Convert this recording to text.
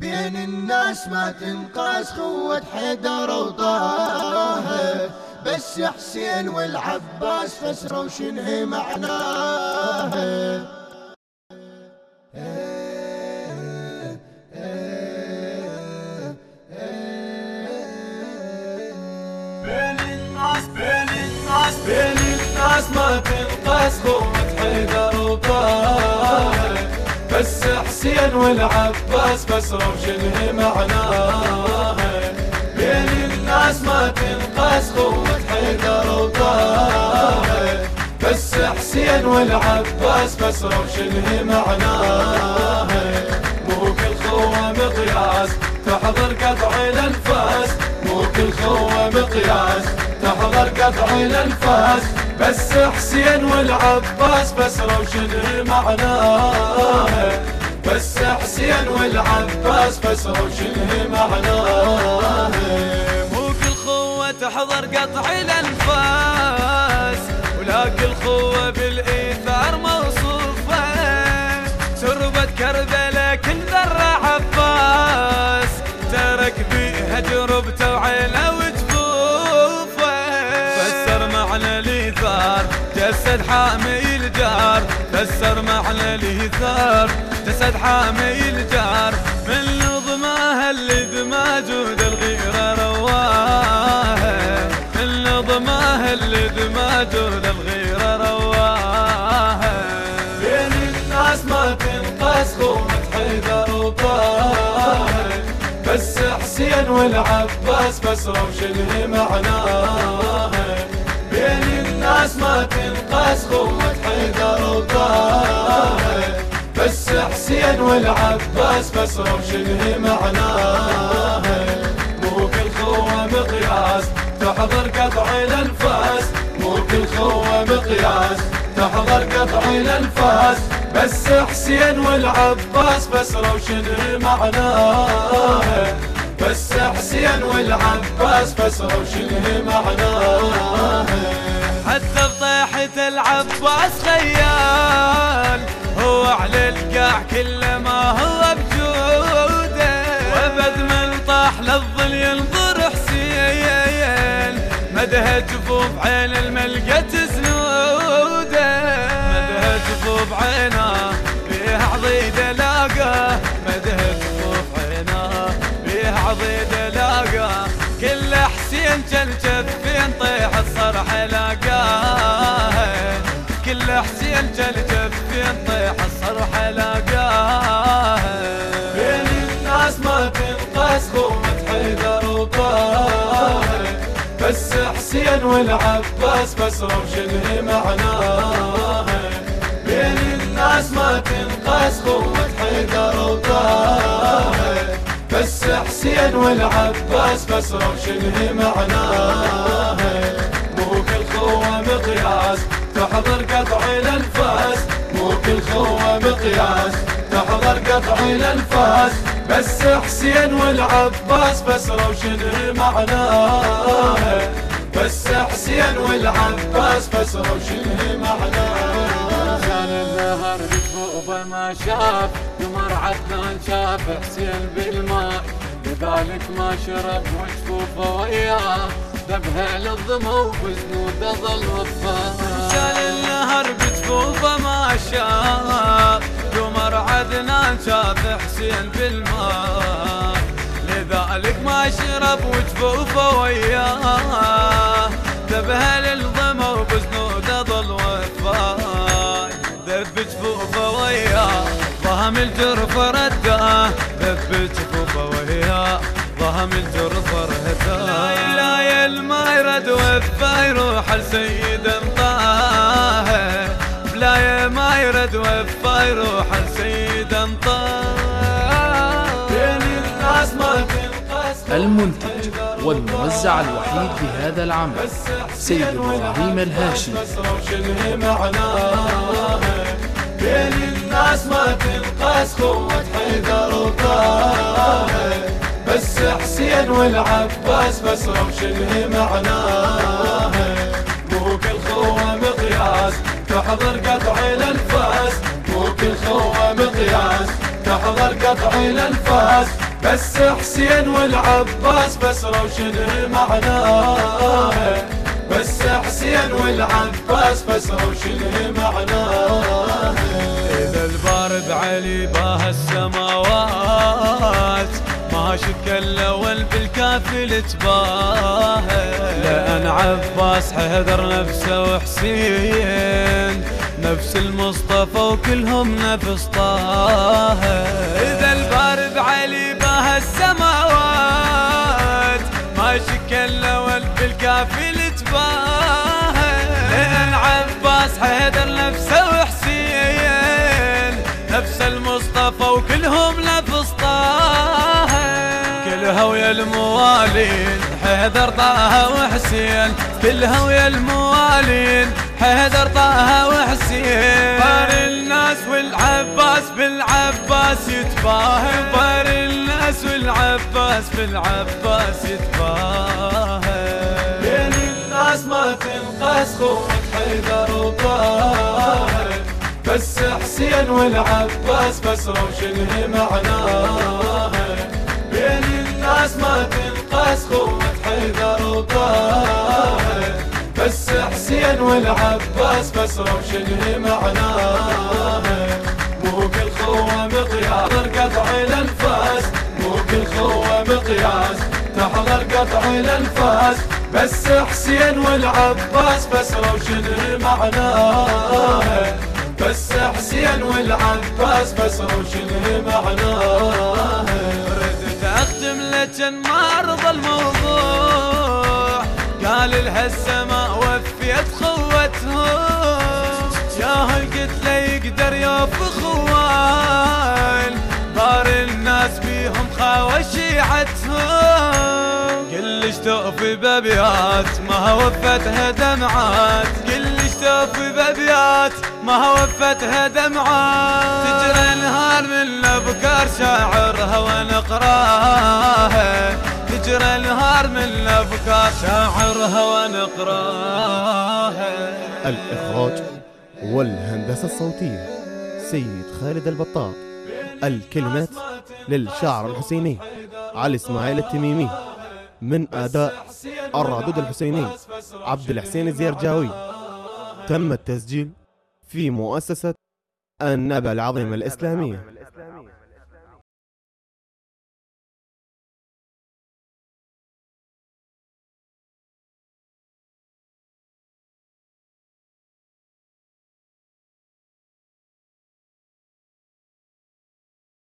بين الناس ما تنقاس قوة حيدر وطه بس حسين والعباس فسروا شنه معناه بين الناس بين الناس بين الناس ما تنقاس قوة حيدر وطه بس حسين والعباس فسروا شنه معناه بين الناس ما تنقاس قوة حيدر وطه بس حسين والعباس فسروا شنه معناه مو كل خوة مقياس تحضر قطع الانفاس مو كل خوة مقياس قطع الانفاس بس حسين والعباس فسروا شنو معناه بس حسين والعباس فسروا شنو معناه مو كل خوة تحضر قطع الانفاس معنى الإيثار جسد حامي الجار من نظمه اللي بماجود الغيرة رواه. من نظمه اللي بماجود الغيرة رواه. بين الناس ما تنقاس قوة حيدر وطه بس حسين والعباس فسروا شنه معناه الناس ما تنقاس قوة حيدر وطه بس حسين والعباس فسروا شنه معناه مو كل خوة مقياس تحضر قطع الأنفاس. مو كل خوة مقياس تحضر قطع الأنفاس. بس حسين والعباس فسروا شنو معناه بس حسين والعباس فسروا شنو معناه حتى بطيحة العباس خيال. هو على القاع كل ما هو بجوده. وابد من طاح للظل ينظر حسين. مدها جفوف عين الملقة زنوده مدها جفوف عينه فيها عضيد لاقه. مدها جفوف عينه فيها عضيد لاقه. كل حسين جل فين طيح الصرح لاقاه كل حسين جل فين طيح الصرح لاقاه بين الناس ما تنقاس قوة حيدر وطه بس حسين والعباس فسروا شنه معناه. بين الناس ما تنقاس قوة حيدر وطه بس حسين والعباس فسروا شنه معناه. تحضر قطع الأنفاس مو كل خوة مقياس. تحضر قطع الأنفاس بس حسين والعباس فسروا شنو معناه بس حسين والعباس فسروا شنو معناه كان النهر ما شاف قمر عدنان شاف حسين بالماء. لذلك ما شرب وجفوفه وياه. ذبها للظمأ وبزنوده ظل وفاه. شال النهر بجفوفه ما شاف قمر عدنان شاف حسين بالماء. لذلك ما شرب وجفوفه وياه. ذبها للظما وبزنوده ظل وفاي ذب جفوفه وياه. ضهم الجرف رداه ذب جفوفه وياه. ضهم الجرف رداه لا يا ما يرد وفا يروح لسيد وفا يروح لسيد مطاه بين الناس ما تنقاس المنتج والموزع الوحيد بهذا العمل سيد إبراهيم الهاشمي. بين الناس ما تنقاس قوة حيدر بس حسين والعباس فسروا شنو معناه مو كل خوة مقياس تحضر قطع الانفاس مو كل خوة مقياس. تحضر قطع الانفاس بس حسين والعباس فسروا شنو معناه بس حسين والعباس فسروا شنو معناه إذا البارد علي باه السماوات. ما شك الأول بالكافل تباهى لأن عباس حيدر نفسه وحسين. نفس المصطفى وكلهم نفس طه. إذا البارد علي باه السماوات ما شك الأول بالكافل تباهى لأن عباس حيدر نفسه كلها ويا الموالين حيدر طه وحسين. كلها ويا الموالين حيدر طه وحسين. بار الناس والعباس بالعباس يتباهى بار الناس والعباس بالعباس يتباهى بين الناس ما تنقاس خوة حيدر وطاهر. بس حسين والعباس فسروا شنو معناه خوة حيدر بس حسين والعباس فسروا شنو معناه مو كل خوة مقياس قطع الانفاس مو كل خوة مقياس تحضر قطع الانفاس بس حسين والعباس فسروا شنو معناه بس حسين والعباس فسروا شنو معناه. قال لها السماء وفيت خوتهم جاهل قلت له يقدر يوفي خوان بار الناس بيهم خاوى شيعتهم قلش توفي بابيات؟ ما وفتها دمعات. قلش توفي بابيات؟ ما وفتها دمعات. تجري نهار من الابكار شاعرها ونقراها. تجري نهار من الابكار شاعرها ونقراها الإخراج والهندسة الصوتية. سيد خالد البطاط. الكلمات للشاعر الحسيني. علي إسماعيل التميمي. من أداء الرادود الحسيني. عبد الحسين الزيرجاوي. تم التسجيل في مؤسسة النبع العظيمة الإسلامية.